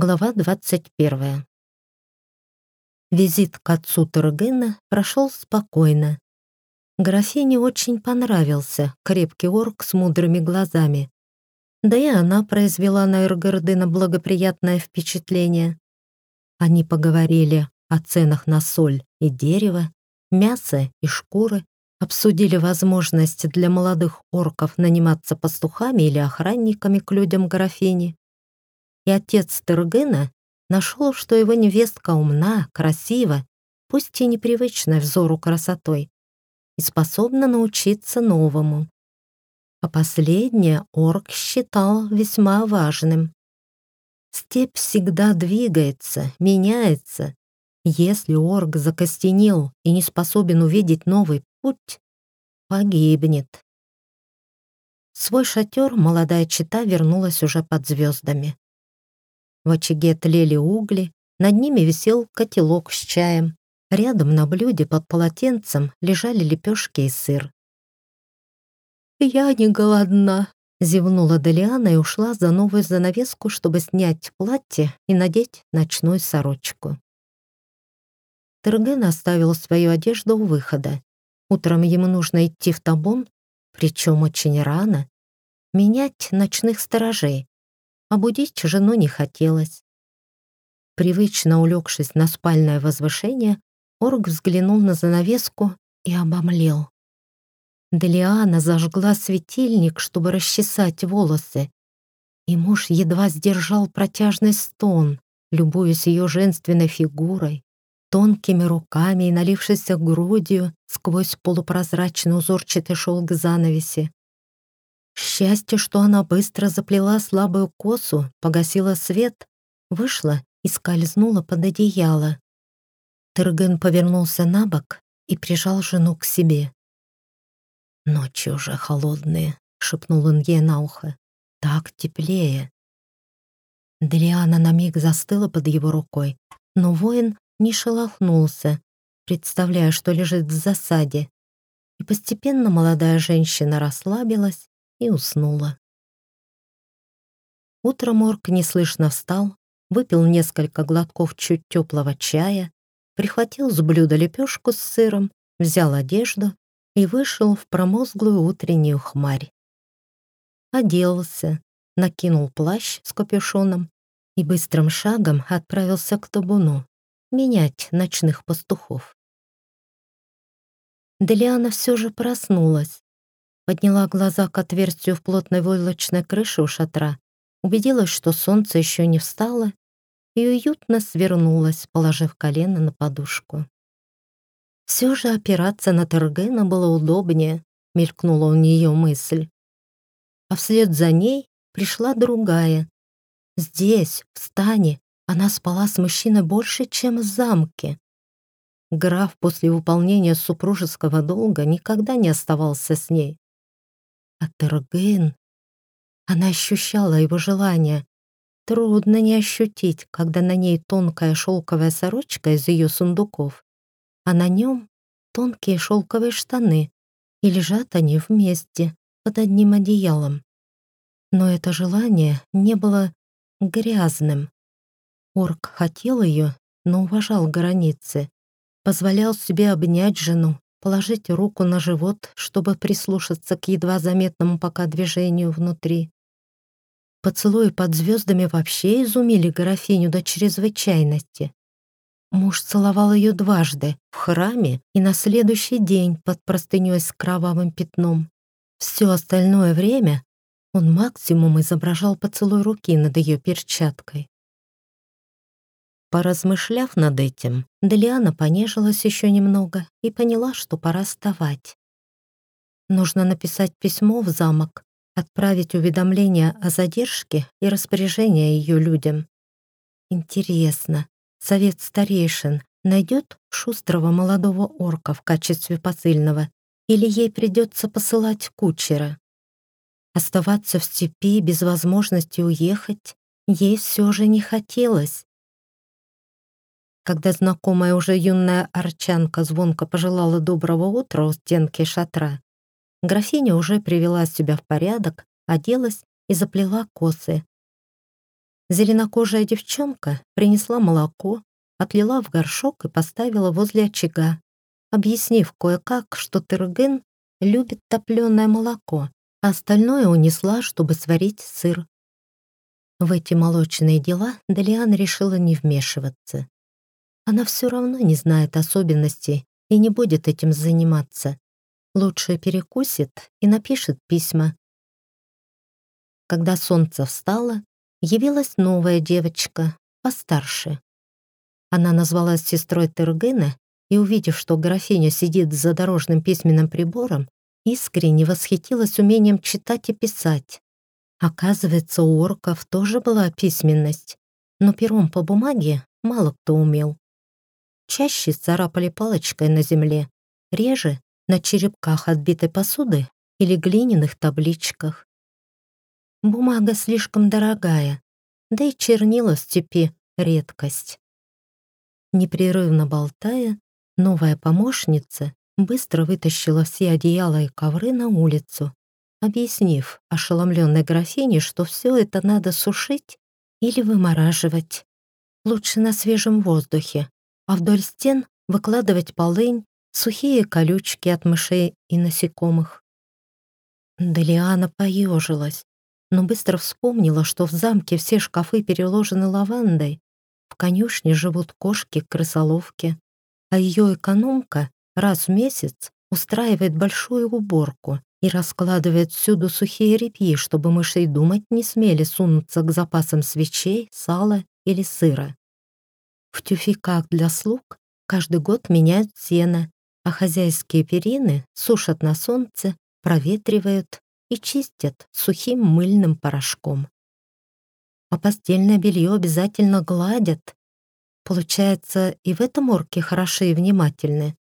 Глава 21. Визит к отцу Тургена прошел спокойно. Графине очень понравился крепкий орк с мудрыми глазами. Да и она произвела на Эргардена благоприятное впечатление. Они поговорили о ценах на соль и дерево, мясо и шкуры, обсудили возможность для молодых орков наниматься пастухами или охранниками к людям графини и отец Тергена нашел, что его невестка умна, красива, пусть и непривычная взору красотой, и способна научиться новому. А последнее орк считал весьма важным. Степь всегда двигается, меняется. Если орк закостенел и не способен увидеть новый путь, погибнет. свой шатер молодая чита вернулась уже под звездами. В очаге тлели угли, над ними висел котелок с чаем. Рядом на блюде под полотенцем лежали лепешки и сыр. «Я не голодна», — зевнула Делиана и ушла за новую занавеску, чтобы снять платье и надеть ночную сорочку. Терген оставил свою одежду у выхода. Утром ему нужно идти в табун, причем очень рано, менять ночных сторожей, а будить жену не хотелось. Привычно улегшись на спальное возвышение, Орг взглянул на занавеску и обомлел. Делиана зажгла светильник, чтобы расчесать волосы, и муж едва сдержал протяжный стон, любуясь ее женственной фигурой, тонкими руками и налившейся грудью сквозь полупрозрачный узорчатый шелк занавеси. Счастье, что она быстро заплела слабую косу, погасила свет, вышла и скользнула под одеяло. Тырген повернулся на бок и прижал жену к себе. «Ночи уже холодные», — шепнул он ей на ухо. «Так теплее». Дриана на миг застыла под его рукой, но воин не шелохнулся, представляя, что лежит в засаде. И постепенно молодая женщина расслабилась и уснула. Утром Орк неслышно встал, выпил несколько глотков чуть теплого чая, прихватил с блюда лепешку с сыром, взял одежду и вышел в промозглую утреннюю хмарь. Оделся, накинул плащ с капюшоном и быстрым шагом отправился к табуну менять ночных пастухов. Делиана все же проснулась, подняла глаза к отверстию в плотной войлочной крыше у шатра, убедилась, что солнце еще не встало, и уютно свернулась, положив колено на подушку. Все же опираться на Тергена было удобнее, мелькнула у нее мысль. А вслед за ней пришла другая. Здесь, в стане, она спала с мужчиной больше, чем в замке. Граф после выполнения супружеского долга никогда не оставался с ней. А Терген... Она ощущала его желание. Трудно не ощутить, когда на ней тонкая шелковая сорочка из ее сундуков, а на нем тонкие шелковые штаны, и лежат они вместе, под одним одеялом. Но это желание не было грязным. Орк хотел ее, но уважал границы, позволял себе обнять жену, положить руку на живот, чтобы прислушаться к едва заметному пока движению внутри. Поцелуи под звездами вообще изумили графиню до чрезвычайности. Муж целовал ее дважды, в храме и на следующий день под простыней с кровавым пятном. Все остальное время он максимум изображал поцелуй руки над ее перчаткой. Поразмышляв над этим, Делиана понежилась еще немного и поняла, что пора вставать. Нужно написать письмо в замок, отправить уведомление о задержке и распоряжение ее людям. Интересно, совет старейшин найдет шустрого молодого орка в качестве посыльного или ей придется посылать кучера? Оставаться в степи без возможности уехать ей все же не хотелось. Когда знакомая уже юная арчанка звонко пожелала доброго утра у стенки шатра, графиня уже привела себя в порядок, оделась и заплела косы. Зеленокожая девчонка принесла молоко, отлила в горшок и поставила возле очага, объяснив кое-как, что Тырген любит топленое молоко, а остальное унесла, чтобы сварить сыр. В эти молочные дела Далиан решила не вмешиваться. Она все равно не знает особенностей и не будет этим заниматься. Лучше перекусит и напишет письма. Когда солнце встало, явилась новая девочка, постарше. Она назвалась сестрой Тергена и, увидев, что графиня сидит за дорожным письменным прибором, искренне восхитилась умением читать и писать. Оказывается, у орков тоже была письменность, но пером по бумаге мало кто умел. Чаще царапали палочкой на земле, реже — на черепках отбитой посуды или глиняных табличках. Бумага слишком дорогая, да и чернила в степи — редкость. Непрерывно болтая, новая помощница быстро вытащила все одеяла и ковры на улицу, объяснив ошеломленной графине, что все это надо сушить или вымораживать. Лучше на свежем воздухе, а вдоль стен выкладывать полынь, сухие колючки от мышей и насекомых. Делиана поежилась, но быстро вспомнила, что в замке все шкафы переложены лавандой, в конюшне живут кошки-крысоловки, а ее экономка раз в месяц устраивает большую уборку и раскладывает всюду сухие репьи, чтобы мышей думать не смели сунуться к запасам свечей, сала или сыра. В тюфяках для слуг каждый год меняют сено, а хозяйские перины сушат на солнце, проветривают и чистят сухим мыльным порошком. А постельное белье обязательно гладят. Получается, и в этом орки хороши и внимательны.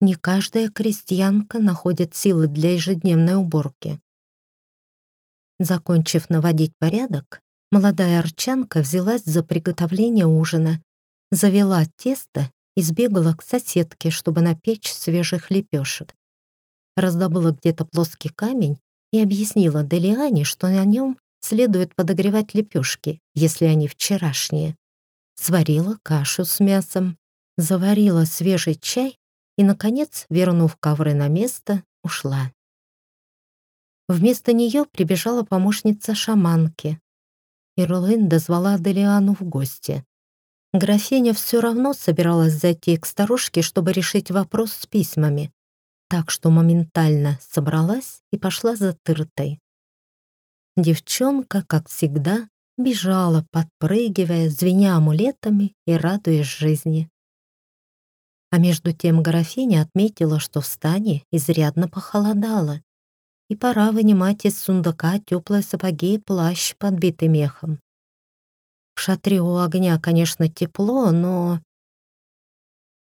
Не каждая крестьянка находит силы для ежедневной уборки. Закончив наводить порядок, молодая арчанка взялась за приготовление ужина, завела тесто и сбегала к соседке, чтобы напечь свежих лепешек. Раздобыла где-то плоский камень и объяснила Делиане, что на нем следует подогревать лепешки, если они вчерашние. Сварила кашу с мясом, заварила свежий чай и, наконец, вернув ковры на место, ушла. Вместо нее прибежала помощница шаманки. Ирлин дозвала Делиану в гости. Графиня все равно собиралась зайти к старушке, чтобы решить вопрос с письмами, так что моментально собралась и пошла за тыртой. Девчонка, как всегда, бежала, подпрыгивая, звеня амулетами и радуясь жизни. А между тем графиня отметила, что в стане изрядно похолодало, и пора вынимать из сундука теплые сапоги и плащ, подбитый мехом. В шатре у огня, конечно, тепло, но...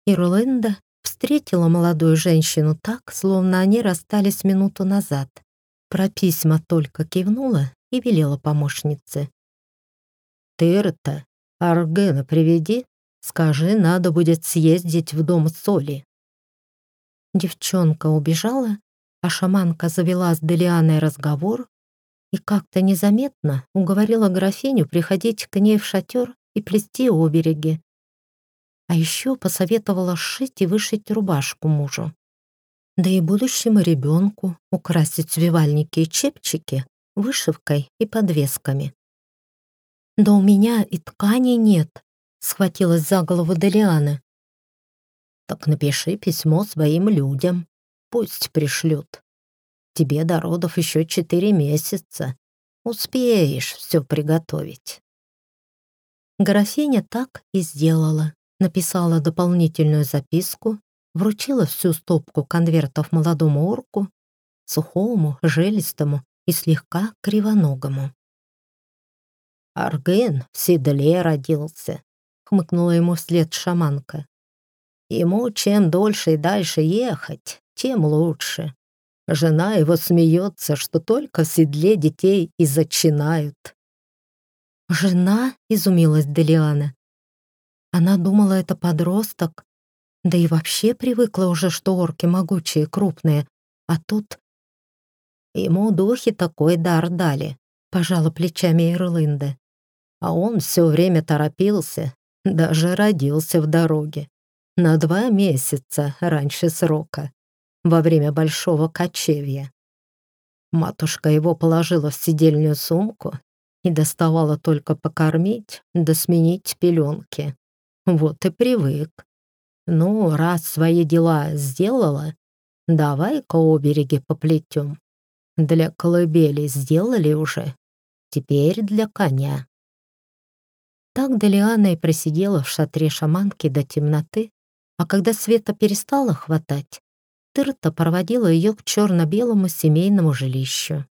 Ирлинда встретила молодую женщину так, словно они расстались минуту назад. Про письма только кивнула и велела помощнице. «Ты-то Аргена приведи Скажи, надо будет съездить в дом соли». Девчонка убежала, а шаманка завела с Делианой разговор и как-то незаметно уговорила графиню приходить к ней в шатер и плести обереги. А еще посоветовала сшить и вышить рубашку мужу. Да и будущему ребенку украсить свивальники и чепчики вышивкой и подвесками. «Да у меня и ткани нет», схватилась за голову Делиана. «Так напиши письмо своим людям. Пусть пришлют. Тебе до родов еще четыре месяца. Успеешь все приготовить». Графиня так и сделала. Написала дополнительную записку, вручила всю стопку конвертов молодому орку, сухому, жилистому и слегка кривоногому. Арген в седле родился, хмыкнула ему вслед шаманка. Ему чем дольше и дальше ехать, тем лучше. Жена его смеется, что только в седле детей и зачинают. «Жена?» — изумилась Делиана. Она думала, это подросток, да и вообще привыкла уже, что орки могучие, крупные, а тут... Ему духи такой дар дали, пожала плечами Ирлинда. А он все время торопился, даже родился в дороге. На два месяца раньше срока, во время большого кочевья. Матушка его положила в сидельную сумку и доставала только покормить да сменить пеленки. Вот и привык. Ну, раз свои дела сделала, давай-ка обереги поплетем. Для колыбели сделали уже, теперь для коня. Так Делиана и просидела в шатре шаманки до темноты, а когда света перестала хватать, Тырта проводила ее к черно-белому семейному жилищу.